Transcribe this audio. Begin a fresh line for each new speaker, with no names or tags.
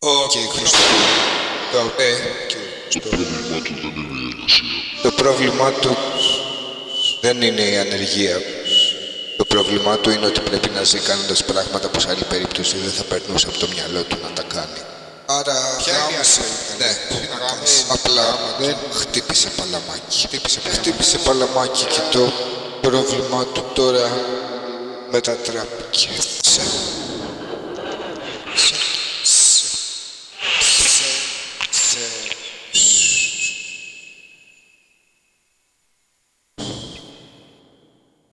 Ο Χριστό. Το, και Το πρόβλημά του δεν είναι η ανεργία. Το πρόβλημά του είναι ότι πρέπει να ζει κάνοντας πράγματα που σε άλλη περίπτωση δεν θα περνούσε από το μυαλό του να τα κάνει. Άρα είναι. Ναι, απλά δεν χτύπησε παλαμάκι. Χτύπησε, χτύπησε παλαμάκι και το πρόβλημά του τώρα μετατράπηκε σε